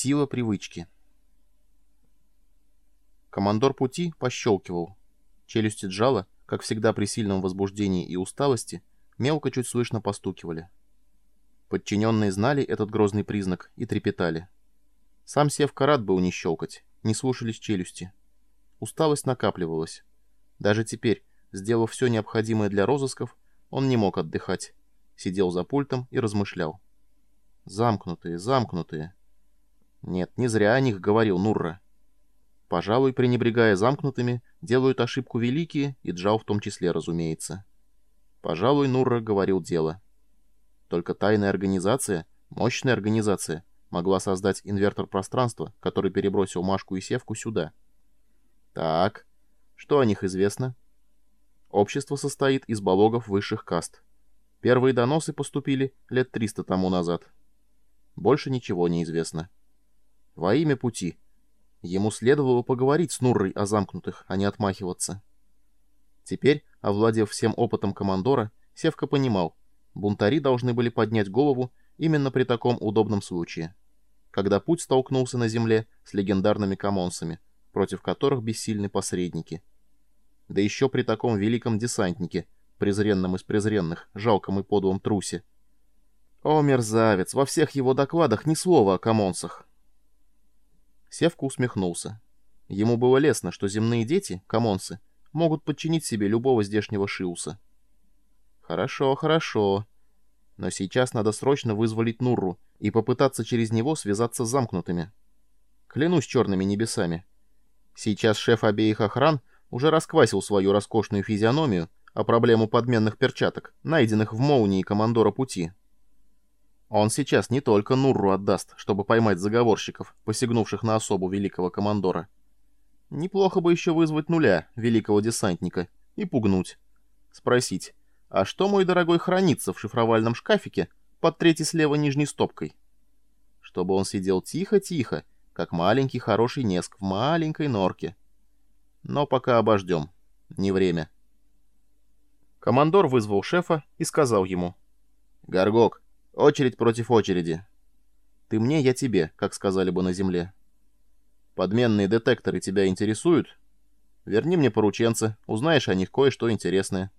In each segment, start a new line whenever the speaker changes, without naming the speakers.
Сила привычки. Командор пути пощелкивал. Челюсти джала, как всегда при сильном возбуждении и усталости, мелко чуть слышно постукивали. Подчиненные знали этот грозный признак и трепетали. Сам Севка рад был не щелкать, не слушались челюсти. Усталость накапливалась. Даже теперь, сделав все необходимое для розысков, он не мог отдыхать. Сидел за пультом и размышлял. Замкнутые, замкнутые. Нет, не зря о них говорил Нурра. Пожалуй, пренебрегая замкнутыми, делают ошибку великие, и Джау в том числе, разумеется. Пожалуй, Нурра говорил дело. Только тайная организация, мощная организация, могла создать инвертор пространства, который перебросил Машку и Севку сюда. Так, что о них известно? Общество состоит из балогов высших каст. Первые доносы поступили лет 300 тому назад. Больше ничего не известно. Во имя пути. Ему следовало поговорить с Нуррой о замкнутых, а не отмахиваться. Теперь, овладев всем опытом командора, Севка понимал, бунтари должны были поднять голову именно при таком удобном случае, когда путь столкнулся на земле с легендарными комонсами, против которых бессильны посредники. Да еще при таком великом десантнике, презренном из презренных, жалком и подлом трусе. О, мерзавец, во всех его докладах ни слова о комонсах. Севка усмехнулся. Ему было лестно, что земные дети, комонсы, могут подчинить себе любого здешнего шиуса. Хорошо, хорошо. Но сейчас надо срочно вызволить Нурру и попытаться через него связаться с замкнутыми. Клянусь черными небесами. Сейчас шеф обеих охран уже расквасил свою роскошную физиономию о проблему подменных перчаток, найденных в Моунии командора пути. Он сейчас не только Нурру отдаст, чтобы поймать заговорщиков, посягнувших на особу великого командора. Неплохо бы еще вызвать нуля, великого десантника, и пугнуть. Спросить, а что, мой дорогой, хранится в шифровальном шкафике под третьей слева нижней стопкой? Чтобы он сидел тихо-тихо, как маленький хороший неск в маленькой норке. Но пока обождем. Не время. Командор вызвал шефа и сказал ему. «Горгок, Очередь против очереди. Ты мне, я тебе, как сказали бы на земле. Подменные детекторы тебя интересуют? Верни мне порученца, узнаешь о них кое-что интересное.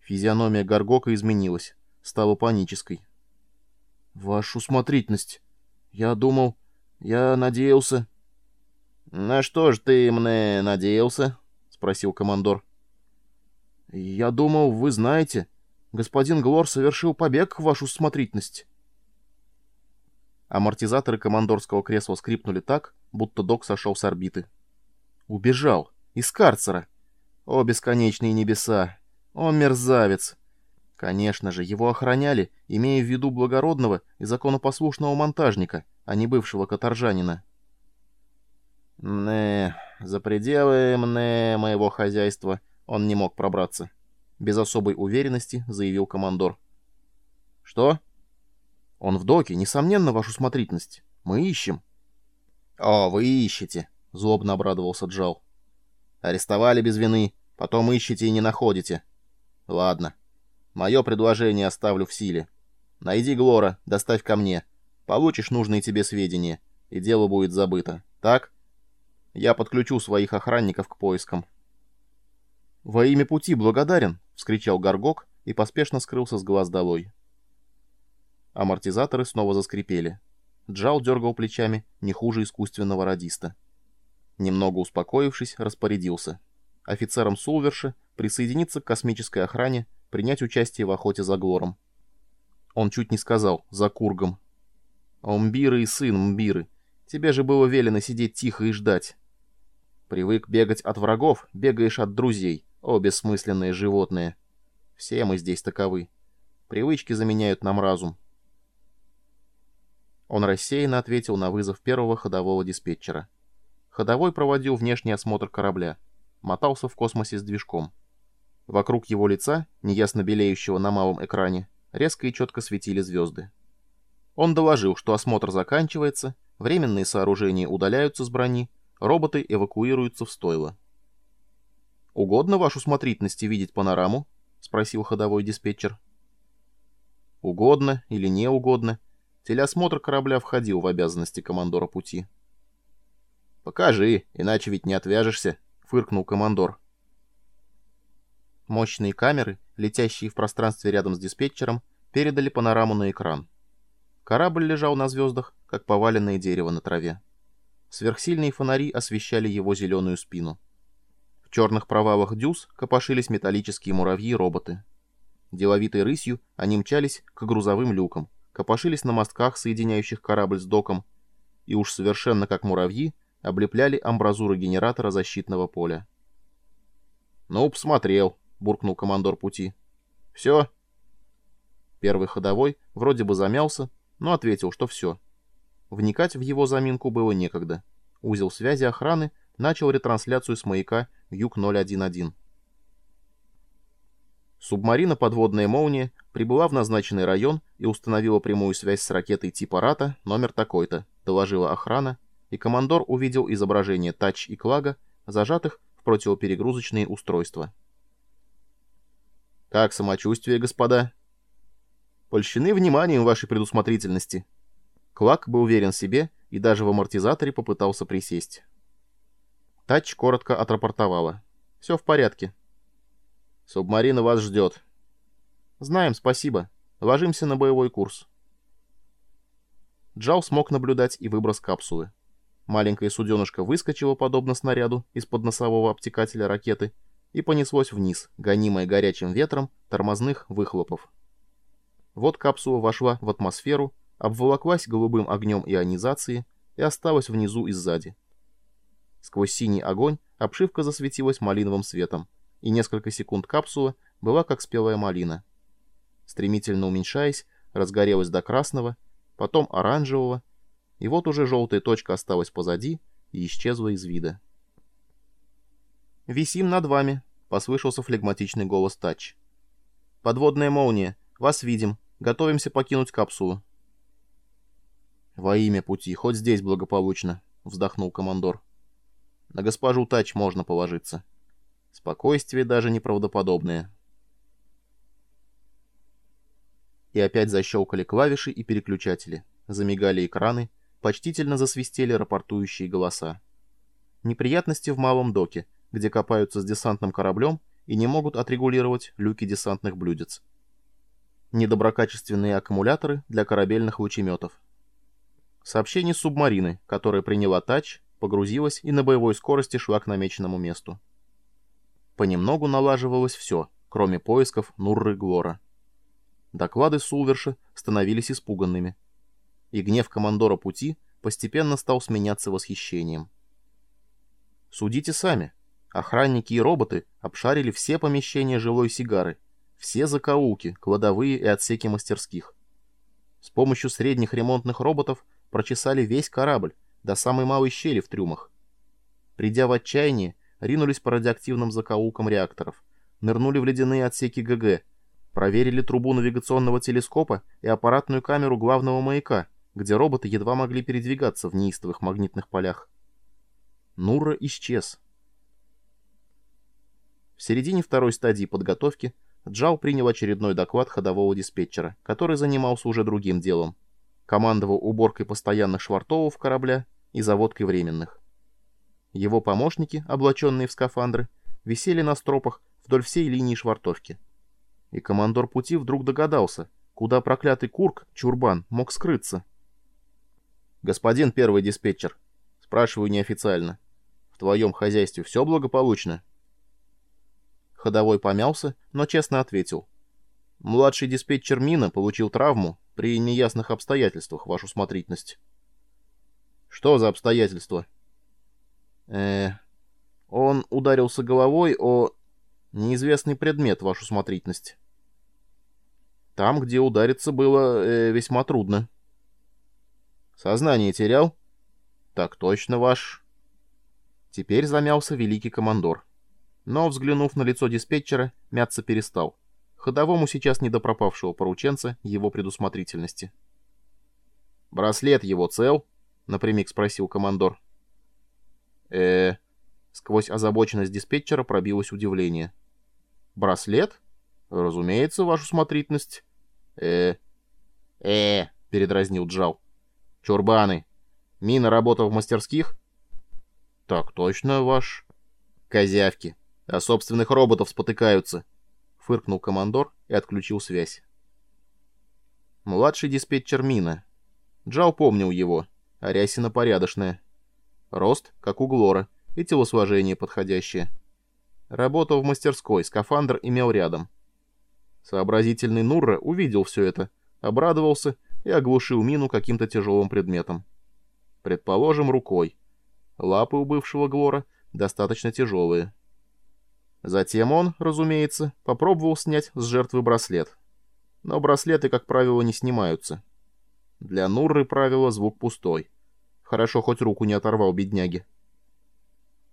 Физиономия Гаргока изменилась, стала панической. «Вашу смотрительность! Я думал... Я надеялся...» «На что ж ты мне надеялся?» — спросил командор. «Я думал, вы знаете...» Господин Глор совершил побег в вашу смотрительность. Амортизаторы командорского кресла скрипнули так, будто док сошел с орбиты. Убежал. Из карцера. О, бесконечные небеса! О, мерзавец! Конечно же, его охраняли, имея в виду благородного и законопослушного монтажника, а не бывшего каторжанина. «Мне, за пределы мне моего хозяйства он не мог пробраться. — без особой уверенности заявил командор. «Что?» «Он в доке, несомненно, вашу смотрительность. Мы ищем». «О, вы ищете!» — злобно обрадовался Джал. «Арестовали без вины, потом ищете и не находите. Ладно. Мое предложение оставлю в силе. Найди Глора, доставь ко мне. Получишь нужные тебе сведения, и дело будет забыто. Так? Я подключу своих охранников к поискам». «Во имя пути благодарен!» — вскричал Горгок и поспешно скрылся с глаз долой. Амортизаторы снова заскрипели. Джал дергал плечами не хуже искусственного радиста. Немного успокоившись, распорядился. Офицерам Сулверша присоединиться к космической охране, принять участие в охоте за Глором. Он чуть не сказал «за Кургом». «Мбиры и сын Мбиры, тебе же было велено сидеть тихо и ждать. Привык бегать от врагов, бегаешь от друзей. О, бессмысленные животные. Все мы здесь таковы. Привычки заменяют нам разум. Он рассеянно ответил на вызов первого ходового диспетчера. Ходовой проводил внешний осмотр корабля. Мотался в космосе с движком. Вокруг его лица, неясно белеющего на малом экране, резко и четко светили звезды. Он доложил, что осмотр заканчивается, временные сооружения удаляются с брони, роботы эвакуируются в стойло. «Угодно вашу смотрительности видеть панораму?» — спросил ходовой диспетчер. «Угодно или не угодно. телеосмотр корабля входил в обязанности командора пути. «Покажи, иначе ведь не отвяжешься», — фыркнул командор. Мощные камеры, летящие в пространстве рядом с диспетчером, передали панораму на экран. Корабль лежал на звездах, как поваленное дерево на траве. Сверхсильные фонари освещали его зеленую спину. Черных провалах дюз копошились металлические муравьи-роботы. Деловитой рысью они мчались к грузовым люкам, копошились на мостках, соединяющих корабль с доком, и уж совершенно как муравьи облепляли амбразуры генератора защитного поля. «Ну, посмотрел», — буркнул командор пути. «Все?» Первый ходовой вроде бы замялся, но ответил, что все. Вникать в его заминку было некогда. Узел связи охраны начал ретрансляцию с маяка Юг-011. Субмарина «Подводная молния» прибыла в назначенный район и установила прямую связь с ракетой типа «Рата» номер такой-то, доложила охрана, и командор увидел изображение Тач и Клага, зажатых в противоперегрузочные устройства. «Как самочувствие, господа?» «Польщены вниманием вашей предусмотрительности». Клаг был уверен в себе и даже в амортизаторе попытался присесть. Тач коротко отрапортовала. «Все в порядке». «Субмарина вас ждет». «Знаем, спасибо. Ложимся на боевой курс». Джал смог наблюдать и выброс капсулы. Маленькое суденышко выскочило, подобно снаряду, из-под носового обтекателя ракеты и понеслось вниз, гонимое горячим ветром тормозных выхлопов. Вот капсула вошла в атмосферу, обволоклась голубым огнем ионизации и осталась внизу и сзади. Сквозь синий огонь обшивка засветилась малиновым светом, и несколько секунд капсула была как спелая малина. Стремительно уменьшаясь, разгорелась до красного, потом оранжевого, и вот уже желтая точка осталась позади и исчезла из вида. «Висим над вами», — послышался флегматичный голос Тач. «Подводная молния. Вас видим. Готовимся покинуть капсулу». «Во имя пути, хоть здесь благополучно», — вздохнул командор. «На госпожу Тач можно положиться. Спокойствие даже неправдоподобное». И опять защелкали клавиши и переключатели, замигали экраны, почтительно засвистели рапортующие голоса. Неприятности в малом доке — где копаются с десантным кораблем и не могут отрегулировать люки десантных блюдец. Недоброкачественные аккумуляторы для корабельных лучеметов. Сообщение субмарины, которая приняла тач, погрузилась и на боевой скорости шла к намеченному месту. Понемногу налаживалось все, кроме поисков Нурры Глора. Доклады Сулверша становились испуганными, и гнев командора пути постепенно стал сменяться восхищением. Судите сами. Охранники и роботы обшарили все помещения жилой сигары, все закоулки, кладовые и отсеки мастерских. С помощью средних ремонтных роботов прочесали весь корабль до самой малой щели в трюмах. Придя в отчаяние, ринулись по радиоактивным закоулкам реакторов, нырнули в ледяные отсеки ГГ, проверили трубу навигационного телескопа и аппаратную камеру главного маяка, где роботы едва могли передвигаться в неистовых магнитных полях. Нура исчез. В середине второй стадии подготовки Джал принял очередной доклад ходового диспетчера, который занимался уже другим делом. Командовал уборкой постоянных швартовов корабля и заводкой временных. Его помощники, облаченные в скафандры, висели на стропах вдоль всей линии швартовки. И командор пути вдруг догадался, куда проклятый Курк, Чурбан, мог скрыться. «Господин первый диспетчер, спрашиваю неофициально, в твоем хозяйстве все благополучно?» Ходовой помялся, но честно ответил. «Младший диспетчер Мина получил травму при неясных обстоятельствах, вашу смотрительность». «Что за обстоятельства?» э Он ударился головой о неизвестный предмет, вашу смотрительность». «Там, где удариться было э, весьма трудно». «Сознание терял?» «Так точно, ваш...» Теперь замялся великий командор. Но, взглянув на лицо диспетчера, мяться перестал. Ходовому сейчас не до пропавшего порученца его предусмотрительности. «Браслет его цел?» — напрямик спросил командор. э Сквозь озабоченность диспетчера пробилось удивление. «Браслет? Разумеется, вашу смотрительность». э э — передразнил Джал. «Чурбаны! Мина работа в мастерских?» «Так точно, ваш...» «Козявки! А собственных роботов спотыкаются!» — фыркнул командор и отключил связь. Младший диспетчер Мина. Джал помнил его, а Рясина порядочная. Рост, как у Глора, и телосложение подходящее. Работал в мастерской, скафандр имел рядом. Сообразительный Нурра увидел все это, обрадовался и оглушил мину каким-то тяжелым предметом. Предположим, рукой. Лапы у бывшего Глора достаточно тяжелые. Затем он, разумеется, попробовал снять с жертвы браслет. Но браслеты, как правило, не снимаются. Для Нурры правило звук пустой. Хорошо, хоть руку не оторвал бедняги.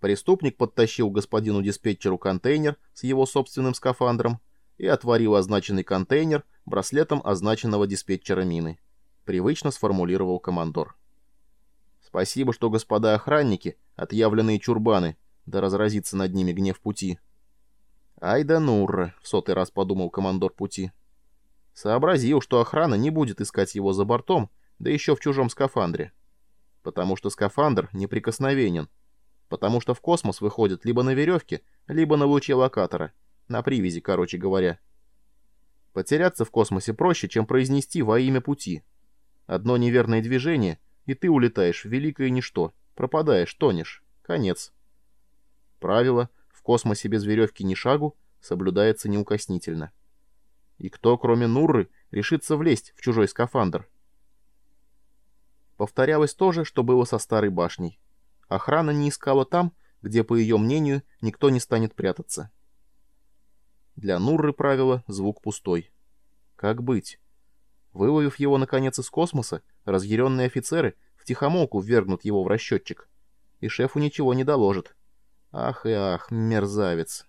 Преступник подтащил господину диспетчеру контейнер с его собственным скафандром и отворил означенный контейнер браслетом означенного диспетчера мины. Привычно сформулировал командор. Спасибо, что господа охранники, отъявленные чурбаны, да разразится над ними гнев пути. Ай да нурра, в сотый раз подумал командор пути. Сообразил, что охрана не будет искать его за бортом, да еще в чужом скафандре. Потому что скафандр неприкосновенен, потому что в космос выходит либо на веревке, либо на луче локатора, на привязи, короче говоря. Потеряться в космосе проще, чем произнести во имя пути. Одно неверное движение, и ты улетаешь в великое ничто, пропадаешь, тонешь. Конец. Правило «в космосе без веревки ни шагу» соблюдается неукоснительно. И кто, кроме Нурры, решится влезть в чужой скафандр? Повторялось то же, что было со старой башней. Охрана не искала там, где, по ее мнению, никто не станет прятаться. Для Нурры правило звук пустой. Как быть? Выловив его, наконец, из космоса, разъяренные офицеры втихомолку ввергнут его в расчетчик. И шефу ничего не доложат. Ах и ах, мерзавец.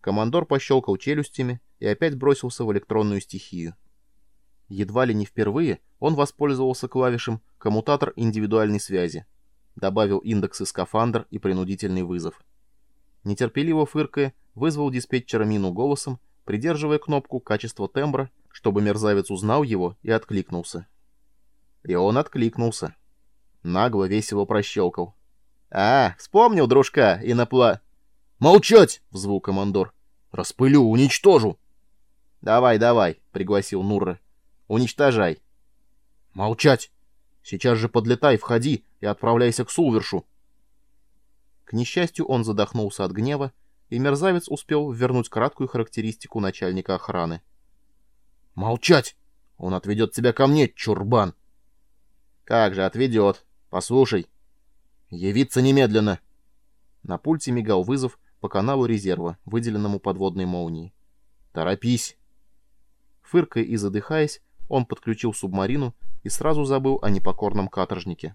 Командор пощелкал челюстями и опять бросился в электронную стихию. Едва ли не впервые он воспользовался клавишем «Коммутатор индивидуальной связи», добавил индексы скафандр и принудительный вызов. Нетерпеливо фыркая, вызвал диспетчера Мину голосом, придерживая кнопку «Качество тембра», чтобы мерзавец узнал его и откликнулся. И он откликнулся. Нагло весело прощелкал. «А, вспомнил, дружка, и напла...» «Молчать!» — взвыл командор. «Распылю, уничтожу!» «Давай, давай!» — пригласил Нурра. Уничтожай. Молчать. Сейчас же подлетай, входи и отправляйся к Сулвершу. К несчастью, он задохнулся от гнева, и мерзавец успел вернуть краткую характеристику начальника охраны. «Молчать! Он отведет тебя ко мне, чурбан!» «Как же отведет? Послушай!» «Явиться немедленно!» На пульте мигал вызов по каналу резерва, выделенному подводной молнией. «Торопись!» Фыркая и задыхаясь, он подключил субмарину и сразу забыл о непокорном каторжнике.